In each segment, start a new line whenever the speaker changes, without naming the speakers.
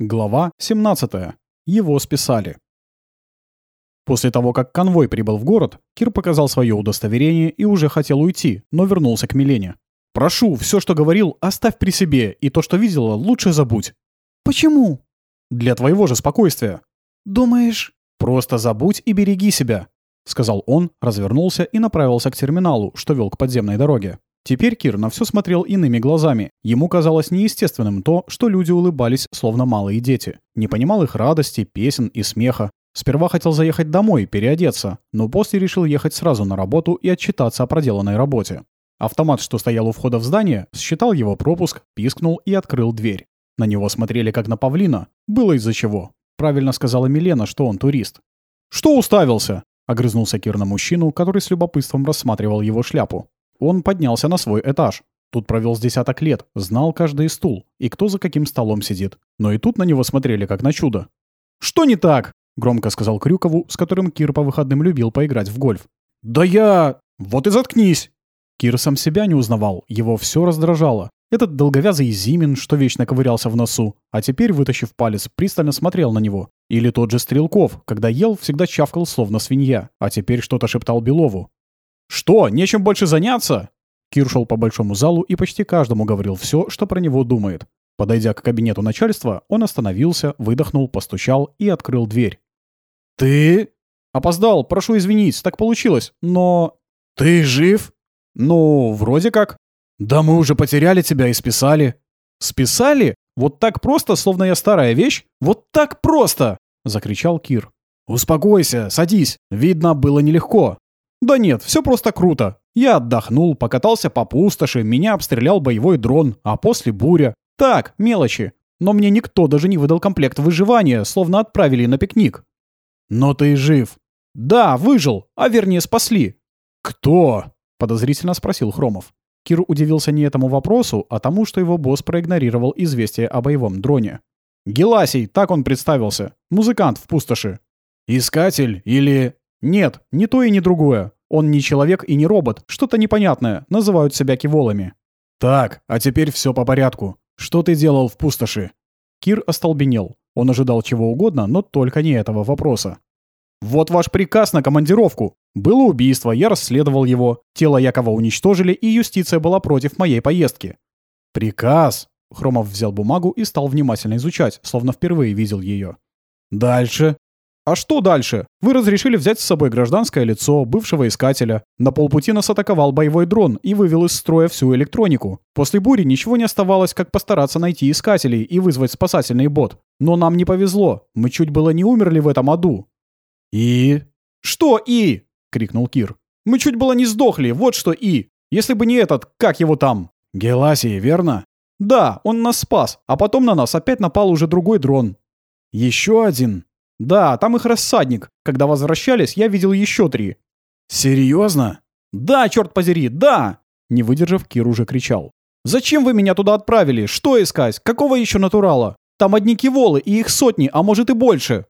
Глава 17. Его списали. После того, как конвой прибыл в город, Кир показал свое удостоверение и уже хотел уйти, но вернулся к Милене. «Прошу, все, что говорил, оставь при себе, и то, что видела, лучше забудь».
«Почему?»
«Для твоего же спокойствия».
«Думаешь...»
«Просто забудь и береги себя», — сказал он, развернулся и направился к терминалу, что вел к подземной дороге. Теперь Кир на все смотрел иными глазами. Ему казалось неестественным то, что люди улыбались, словно малые дети. Не понимал их радости, песен и смеха. Сперва хотел заехать домой, переодеться, но после решил ехать сразу на работу и отчитаться о проделанной работе. Автомат, что стоял у входа в здание, считал его пропуск, пискнул и открыл дверь. На него смотрели как на павлина. Было из-за чего. Правильно сказала Милена, что он турист. «Что уставился?» — огрызнулся Кир на мужчину, который с любопытством рассматривал его шляпу. Он поднялся на свой этаж. Тут провел с десяток лет, знал каждый стул и кто за каким столом сидит. Но и тут на него смотрели как на чудо. «Что не так?» — громко сказал Крюкову, с которым Кир по выходным любил поиграть в гольф. «Да я... Вот и заткнись!» Кир сам себя не узнавал, его все раздражало. Этот долговязый Зимин, что вечно ковырялся в носу, а теперь, вытащив палец, пристально смотрел на него. Или тот же Стрелков, когда ел, всегда чавкал, словно свинья, а теперь что-то шептал Белову. «Что, нечем больше заняться?» Кир шел по большому залу и почти каждому говорил все, что про него думает. Подойдя к кабинету начальства, он остановился, выдохнул, постучал и открыл дверь.
«Ты?»
«Опоздал, прошу извинить, так получилось, но...»
«Ты жив?»
«Ну, вроде как».
«Да мы уже потеряли тебя и списали».
«Списали? Вот так просто, словно я старая вещь? Вот так просто!» — закричал Кир.
«Успокойся, садись. Видно, было нелегко.
Да нет, все просто круто. Я отдохнул, покатался по пустоши, меня обстрелял боевой дрон, а после буря. Так, мелочи. Но мне никто даже не выдал комплект выживания, словно отправили на пикник.
Но ты жив.
Да, выжил, а вернее спасли.
Кто?
Подозрительно спросил Хромов. Кир удивился не этому вопросу, а тому, что его босс проигнорировал известие о боевом дроне. Геласий, так он представился. Музыкант в пустоши.
Искатель или...
Нет, не то и не другое. Он не человек и не робот, что-то непонятное, называют себя киволами.
Так, а теперь все по порядку. Что ты делал в пустоши?
Кир остолбенел. Он ожидал чего угодно, но только не этого вопроса. «Вот ваш приказ на командировку. Было убийство, я расследовал его. Тело Якова уничтожили, и юстиция была против моей поездки».
«Приказ?»
Хромов взял бумагу и стал внимательно изучать, словно впервые видел ее.
«Дальше?»
А что дальше? Вы разрешили взять с собой гражданское лицо, бывшего искателя. На полпути нас атаковал боевой дрон и вывел из строя всю электронику. После бури ничего не оставалось, как постараться найти искателей и вызвать спасательный бот. Но нам не повезло. Мы чуть было не умерли в этом аду.
И?
Что и? крикнул Кир. Мы чуть было не сдохли, вот что и. Если бы не этот, как его там?
Геласий, верно?
Да, он нас спас, а потом на нас опять напал уже другой дрон.
Еще один?
Да, там их рассадник. Когда возвращались, я видел еще три.
Серьезно?
Да, черт подери, да! Не выдержав, Кир уже кричал. «Зачем вы меня туда отправили? Что искать? Какого еще натурала? Там одни киволы, и их сотни, а может и больше».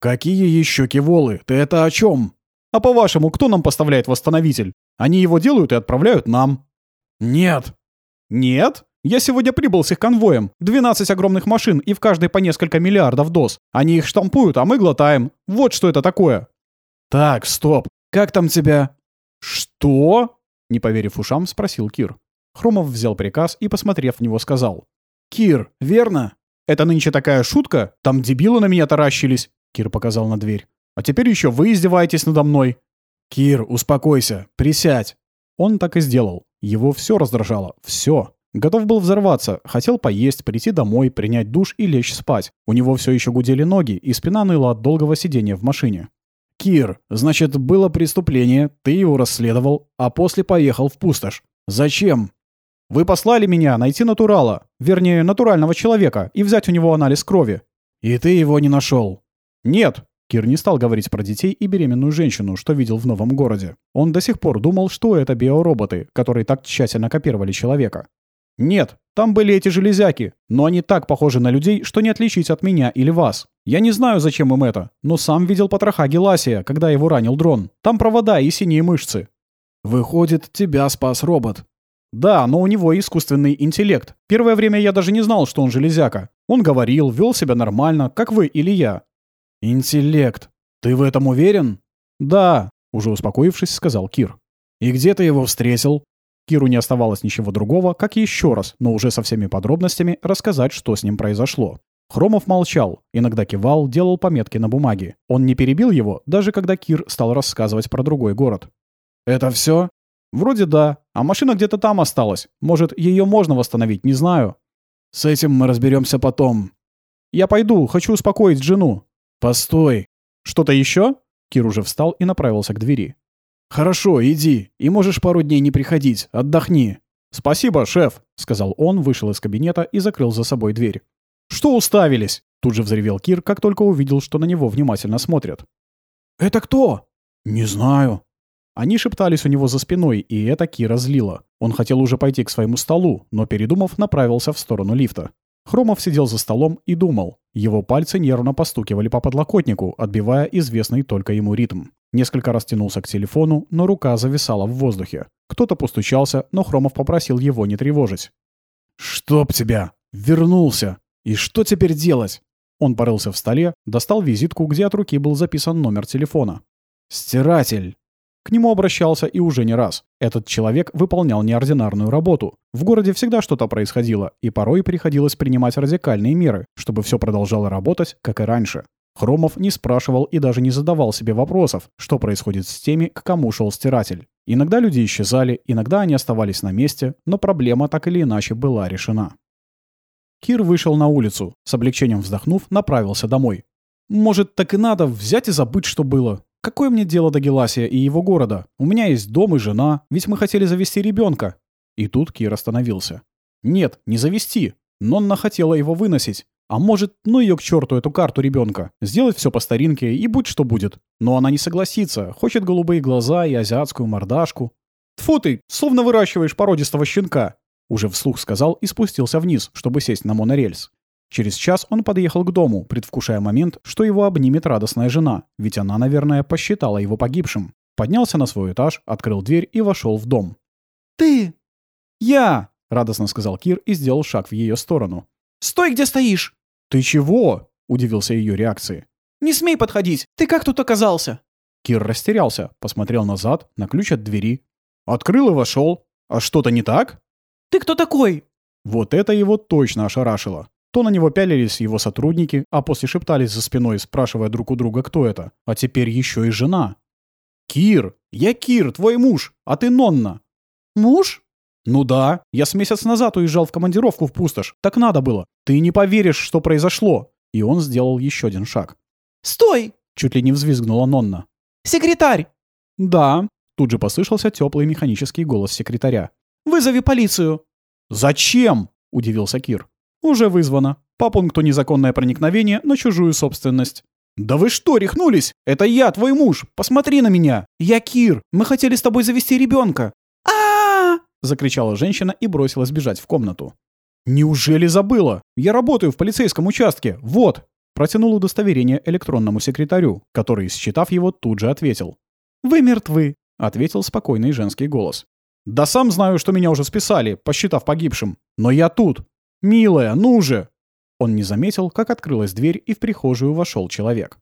«Какие еще киволы? Ты это о чем?»
«А по-вашему, кто нам поставляет восстановитель? Они его делают и отправляют нам».
«Нет».
«Нет? Я сегодня прибыл с их конвоем. 12 огромных машин и в каждой по несколько миллиардов доз. Они их штампуют, а мы глотаем. Вот что это такое.
Так, стоп. Как там тебя?
Что? Не поверив ушам, спросил Кир. Хромов взял приказ и, посмотрев в него, сказал.
«Кир, верно?»
«Это нынче такая шутка? Там дебилы на меня таращились!» Кир показал на дверь. «А теперь еще вы издеваетесь надо мной!»
«Кир, успокойся, присядь!»
Он так и сделал. Его все раздражало. Все. Готов был взорваться, хотел поесть, прийти домой, принять душ и лечь спать. У него все еще гудели ноги, и спина ныла от долгого сидения в машине.
«Кир, значит, было преступление, ты его расследовал, а после поехал в пустошь. Зачем?»
«Вы послали меня найти натурала, вернее, натурального человека, и взять у него анализ крови».
«И ты его не нашел?»
«Нет». Кир не стал говорить про детей и беременную женщину, что видел в новом городе. Он до сих пор думал, что это биороботы, которые так тщательно копировали человека. Нет, там были эти железяки, но они так похожи на людей, что не отличить от меня или вас. Я не знаю, зачем им это, но сам видел потроха Геласия, когда его ранил дрон. Там провода и синие мышцы.
Выходит, тебя спас робот.
Да, но у него искусственный интеллект. Первое время я даже не знал, что он железяка. Он говорил, вел себя нормально, как вы или я».
«Интеллект. Ты в этом уверен?»
«Да», — уже успокоившись, сказал Кир.
«И где ты его встретил?»
Киру не оставалось ничего другого, как еще раз, но уже со всеми подробностями, рассказать, что с ним произошло. Хромов молчал, иногда кивал, делал пометки на бумаге. Он не перебил его, даже когда Кир стал рассказывать про другой город.
«Это все?
«Вроде да. А машина где-то там осталась. Может, ее можно восстановить, не знаю».
«С этим мы разберемся потом».
«Я пойду, хочу успокоить жену».
«Постой».
«Что-то еще?» Кир уже встал и направился к двери.
«Хорошо, иди. И можешь пару дней не приходить. Отдохни».
«Спасибо, шеф», — сказал он, вышел из кабинета и закрыл за собой дверь. «Что уставились?» Тут же взревел Кир, как только увидел, что на него внимательно смотрят.
«Это кто?»
«Не знаю». Они шептались у него за спиной, и это Кира злило. Он хотел уже пойти к своему столу, но, передумав, направился в сторону лифта. Хромов сидел за столом и думал. Его пальцы нервно постукивали по подлокотнику, отбивая известный только ему ритм. Несколько раз тянулся к телефону, но рука зависала в воздухе. Кто-то постучался, но Хромов попросил его не тревожить.
«Чтоб тебя! Вернулся! И что теперь делать?»
Он порылся в столе, достал визитку, где от руки был записан номер телефона.
«Стиратель!»
К нему обращался и уже не раз. Этот человек выполнял неординарную работу. В городе всегда что-то происходило, и порой приходилось принимать радикальные меры, чтобы все продолжало работать, как и раньше. Хромов не спрашивал и даже не задавал себе вопросов, что происходит с теми, к кому шел стиратель. Иногда люди исчезали, иногда они оставались на месте, но проблема так или иначе была решена. Кир вышел на улицу, с облегчением вздохнув, направился домой. Может, так и надо взять и забыть, что было. Какое мне дело до Геласия и его города? У меня есть дом и жена, ведь мы хотели завести ребенка. И тут Кир остановился. Нет, не завести. Нонна хотела его выносить. А может, ну ее к черту эту карту ребенка. Сделать все по старинке и будь что будет. Но она не согласится. Хочет голубые глаза и азиатскую мордашку. Тфу ты, словно выращиваешь породистого щенка. Уже вслух сказал и спустился вниз, чтобы сесть на монорельс. Через час он подъехал к дому, предвкушая момент, что его обнимет радостная жена, ведь она, наверное, посчитала его погибшим. Поднялся на свой этаж, открыл дверь и вошел в дом.
«Ты!»
«Я!» — радостно сказал Кир и сделал шаг в ее сторону.
«Стой, где стоишь!»
«Ты чего?» — удивился ее реакции.
«Не смей подходить! Ты как тут оказался?»
Кир растерялся, посмотрел назад, на ключ от двери. Открыл и вошел. А что-то не так?
«Ты кто такой?»
Вот это его точно ошарашило. То на него пялились его сотрудники, а после шептались за спиной, спрашивая друг у друга, кто это. А теперь еще и жена. «Кир! Я Кир, твой муж! А ты Нонна!»
«Муж?»
«Ну да, я с месяц назад уезжал в командировку в пустошь. Так надо было. Ты не поверишь, что произошло!» И он сделал еще один шаг.
«Стой!»
— чуть ли не взвизгнула Нонна.
«Секретарь!»
«Да!» — тут же послышался теплый механический голос секретаря.
«Вызови полицию!»
«Зачем?» — удивился Кир. «Уже вызвано. По пункту незаконное проникновение на чужую собственность». «Да вы что, рехнулись? Это я, твой муж. Посмотри на меня. Я Кир. Мы хотели с тобой завести ребенка. Закричала женщина и бросилась бежать в комнату. «Неужели забыла? Я работаю в полицейском участке. Вот!» Протянул удостоверение электронному секретарю, который, считав его, тут же ответил. «Вы мертвы», — ответил спокойный женский голос. «Да сам знаю, что меня уже списали, посчитав погибшим. Но я тут. «Милая, ну же!» Он не заметил, как открылась дверь, и в прихожую вошел человек.